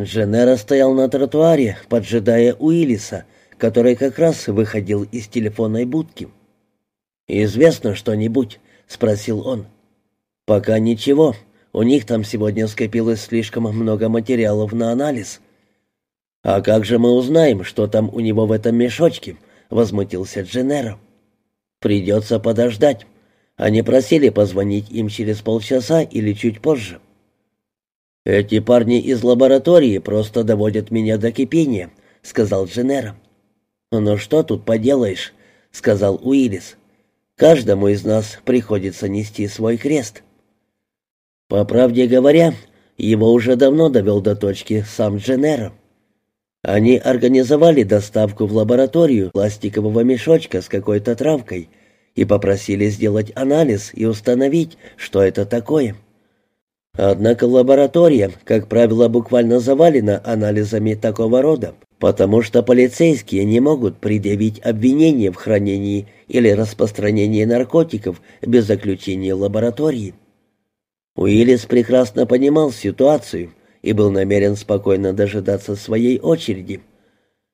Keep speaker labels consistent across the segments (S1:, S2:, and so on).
S1: Дженнера стоял на тротуаре, поджидая Уиллиса, который как раз выходил из телефонной будки. «Известно что-нибудь?» — спросил он. «Пока ничего. У них там сегодня скопилось слишком много материалов на анализ». «А как же мы узнаем, что там у него в этом мешочке?» — возмутился Дженнера. «Придется подождать. Они просили позвонить им через полчаса или чуть позже». «Эти парни из лаборатории просто доводят меня до кипения», — сказал Дженнера. «Ну что тут поделаешь», — сказал Уиллис. «Каждому из нас приходится нести свой крест». По правде говоря, его уже давно довел до точки сам Дженнера. Они организовали доставку в лабораторию пластикового мешочка с какой-то травкой и попросили сделать анализ и установить, что это такое. Однако лаборатория, как правило, буквально завалена анализами такого рода, потому что полицейские не могут предъявить обвинение в хранении или распространении наркотиков без заключения лаборатории. Уиллис прекрасно понимал ситуацию и был намерен спокойно дожидаться своей очереди.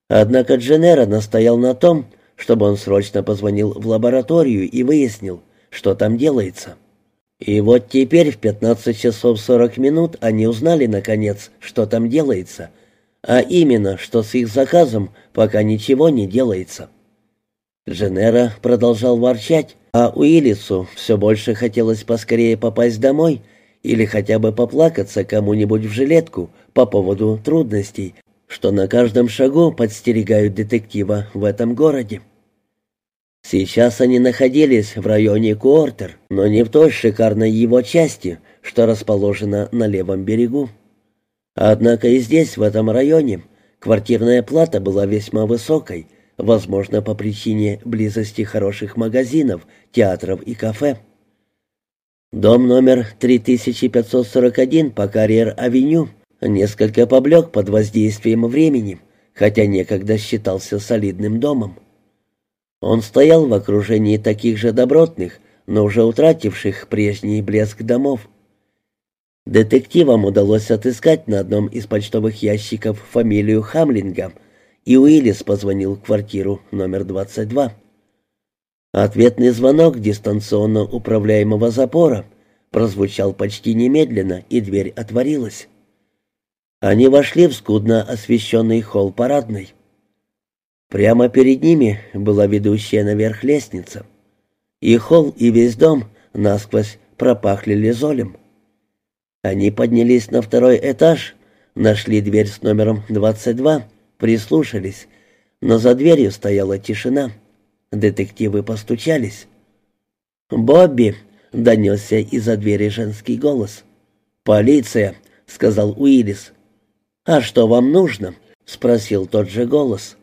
S1: Однако Дженера настоял на том, чтобы он срочно позвонил в лабораторию и выяснил, что там делается. И вот теперь в 15 часов 40 минут они узнали, наконец, что там делается, а именно, что с их заказом пока ничего не делается. Дженера продолжал ворчать, а Уиллису все больше хотелось поскорее попасть домой или хотя бы поплакаться кому-нибудь в жилетку по поводу трудностей, что на каждом шагу подстерегают детектива в этом городе. Сейчас они находились в районе Куортер, но не в той шикарной его части, что расположена на левом берегу. Однако и здесь, в этом районе, квартирная плата была весьма высокой, возможно, по причине близости хороших магазинов, театров и кафе. Дом номер 3541 по Карьер-авеню несколько поблек под воздействием времени, хотя некогда считался солидным домом. Он стоял в окружении таких же добротных, но уже утративших прежний блеск домов. Детективам удалось отыскать на одном из почтовых ящиков фамилию Хамлинга, и Уиллис позвонил в квартиру номер 22. Ответный звонок дистанционно управляемого запора прозвучал почти немедленно, и дверь отворилась. Они вошли в скудно освещенный холл парадной. Прямо перед ними была ведущая наверх лестница. И холл, и весь дом насквозь пропахли лизолем. Они поднялись на второй этаж, нашли дверь с номером 22, прислушались, но за дверью стояла тишина. Детективы постучались. «Бобби!» — донесся из-за двери женский голос. «Полиция!» — сказал Уиллис. «А что вам нужно?» — спросил тот же голос.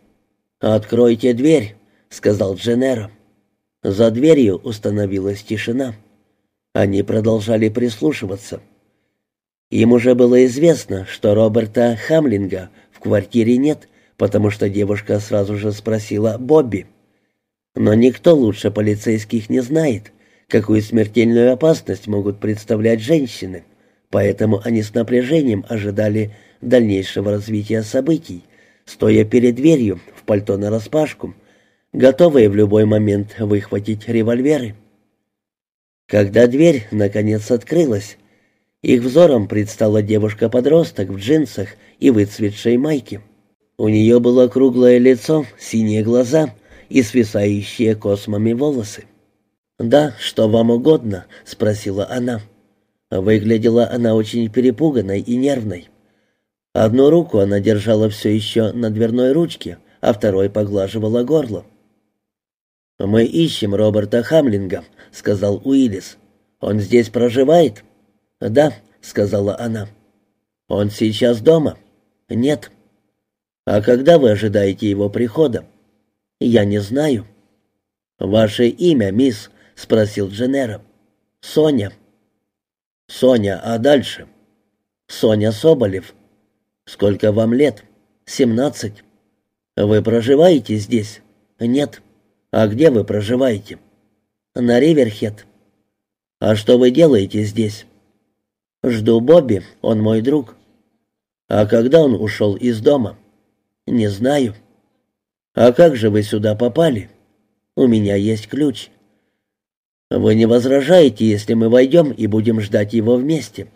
S1: «Откройте дверь», — сказал Дженнеро. За дверью установилась тишина. Они продолжали прислушиваться. Им уже было известно, что Роберта Хамлинга в квартире нет, потому что девушка сразу же спросила Бобби. Но никто лучше полицейских не знает, какую смертельную опасность могут представлять женщины, поэтому они с напряжением ожидали дальнейшего развития событий, стоя перед дверью в пальто нараспашку, готовые в любой момент выхватить револьверы. Когда дверь, наконец, открылась, их взором предстала девушка-подросток в джинсах и выцветшей майке. У нее было круглое лицо, синие глаза и свисающие космами волосы. «Да, что вам угодно?» — спросила она. Выглядела она очень перепуганной и нервной. Одну руку она держала все еще на дверной ручке, а второй поглаживала горло. «Мы ищем Роберта Хамлинга», — сказал Уиллис. «Он здесь проживает?» «Да», — сказала она. «Он сейчас дома?» «Нет». «А когда вы ожидаете его прихода?» «Я не знаю». «Ваше имя, мисс?» — спросил Дженера. «Соня». «Соня, а дальше?» «Соня Соболев». «Сколько вам лет?» «Семнадцать». «Вы проживаете здесь?» «Нет». «А где вы проживаете?» «На Риверхед». «А что вы делаете здесь?» «Жду Бобби, он мой друг». «А когда он ушел из дома?» «Не знаю». «А как же вы сюда попали?» «У меня есть ключ». «Вы не возражаете, если мы войдем и будем ждать его вместе?»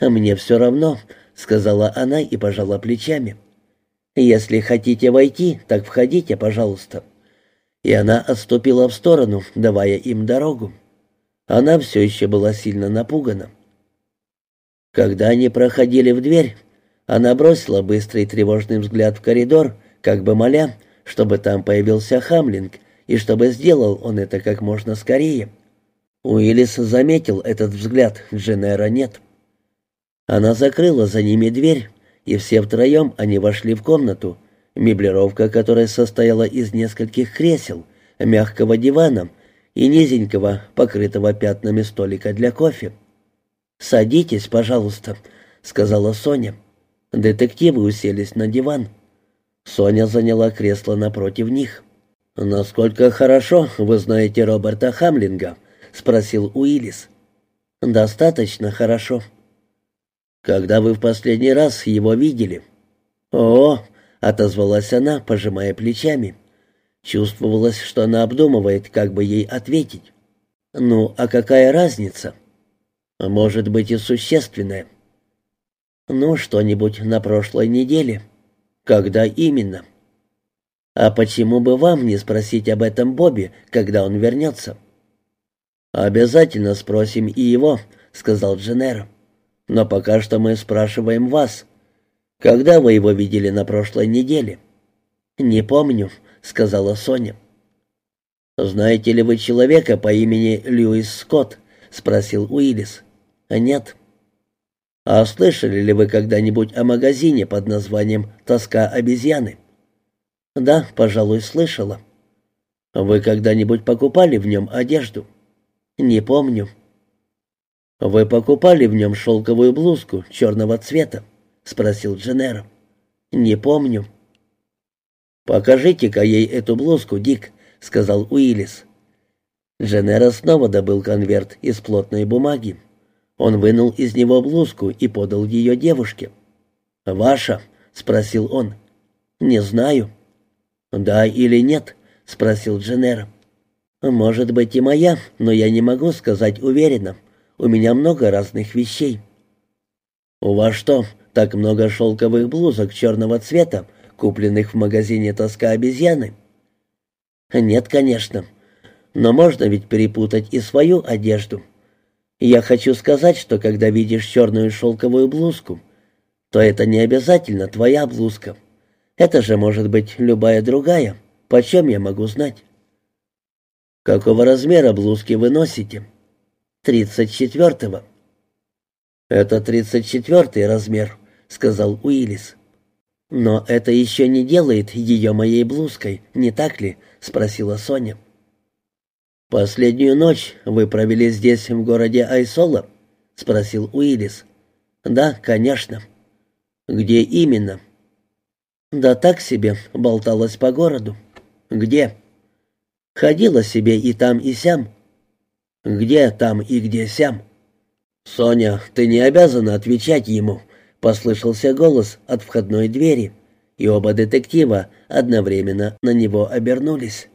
S1: «Мне все равно», — сказала она и пожала плечами. «Если хотите войти, так входите, пожалуйста». И она отступила в сторону, давая им дорогу. Она все еще была сильно напугана. Когда они проходили в дверь, она бросила быстрый тревожный взгляд в коридор, как бы моля, чтобы там появился Хамлинг, и чтобы сделал он это как можно скорее. Уиллис заметил этот взгляд, Дженера нет. Она закрыла за ними дверь, и все втроем они вошли в комнату, меблировка которой состояла из нескольких кресел, мягкого дивана и низенького, покрытого пятнами столика для кофе. «Садитесь, пожалуйста», — сказала Соня. Детективы уселись на диван. Соня заняла кресло напротив них. «Насколько хорошо вы знаете Роберта Хамлинга?» — спросил Уиллис. «Достаточно хорошо». «Когда вы в последний раз его видели?» «О!» — отозвалась она, пожимая плечами. Чувствовалось, что она обдумывает, как бы ей ответить. «Ну, а какая разница?» «Может быть и существенная». «Ну, что-нибудь на прошлой неделе». «Когда именно?» «А почему бы вам не спросить об этом Бобби, когда он вернется?» «Обязательно спросим и его», — сказал Дженнер. «Но пока что мы спрашиваем вас. Когда вы его видели на прошлой неделе?» «Не помню», — сказала Соня. «Знаете ли вы человека по имени Льюис Скотт?» — спросил Уиллис. «Нет». «А слышали ли вы когда-нибудь о магазине под названием «Тоска обезьяны»?» «Да, пожалуй, слышала». «Вы когда-нибудь покупали в нем одежду?» «Не помню». «Вы покупали в нем шелковую блузку черного цвета?» — спросил Дженнер. «Не помню». «Покажите-ка ей эту блузку, Дик», — сказал Уиллис. Дженнера снова добыл конверт из плотной бумаги. Он вынул из него блузку и подал ее девушке. «Ваша?» — спросил он. «Не знаю». «Да или нет?» — спросил Дженнер. «Может быть и моя, но я не могу сказать уверенно. У меня много разных вещей». «У вас что, так много шелковых блузок черного цвета, купленных в магазине «Тоска обезьяны»?» «Нет, конечно. Но можно ведь перепутать и свою одежду. Я хочу сказать, что когда видишь черную шелковую блузку, то это не обязательно твоя блузка. Это же может быть любая другая. Почем я могу знать? Какого размера блузки вы носите? Тридцать четвертого. Это тридцать четвертый размер, сказал Уиллис. Но это еще не делает ее моей блузкой, не так ли? спросила Соня. «Последнюю ночь вы провели здесь, в городе Айсола?» — спросил Уиллис. «Да, конечно». «Где именно?» «Да так себе, болталась по городу». «Где?» «Ходила себе и там, и сям». «Где там и где сям?» «Соня, ты не обязана отвечать ему», — послышался голос от входной двери, и оба детектива одновременно на него обернулись.